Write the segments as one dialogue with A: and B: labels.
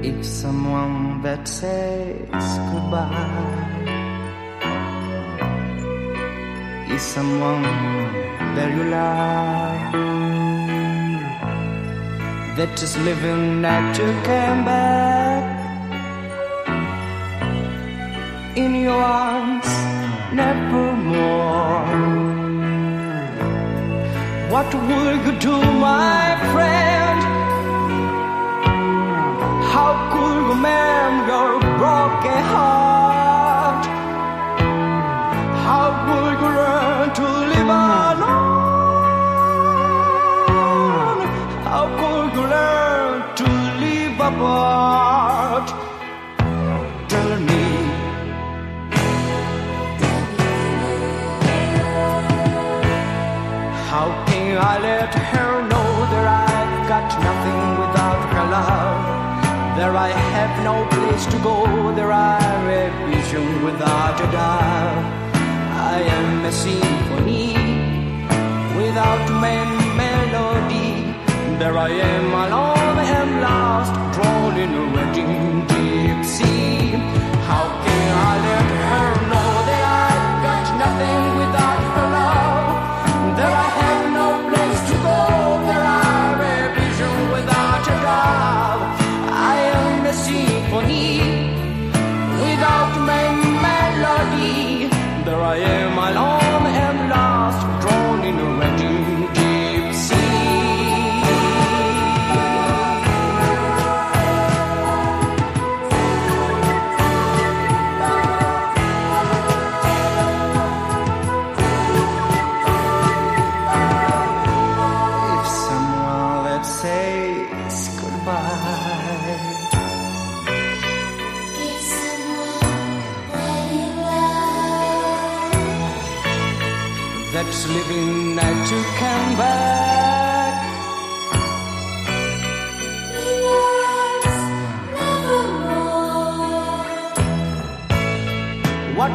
A: If someone that says goodbye is someone that you love, that is living that you came back in your arms never more. What will you do, my friend? How could you mend your broken heart? How could you learn to live alone? How could you learn to live apart? Tell me. How can I let There I have no place to go, there I have vision without a doubt. I am a symphony without main melody. There I am alone and lost, drawn in a that's living that to come back
B: your nevermore.
A: What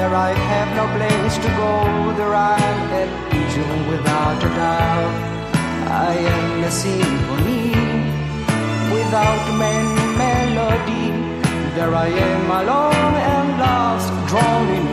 A: There I am an angel without a doubt. I am a symphony without many melodies. There I am alone and lost, drawn in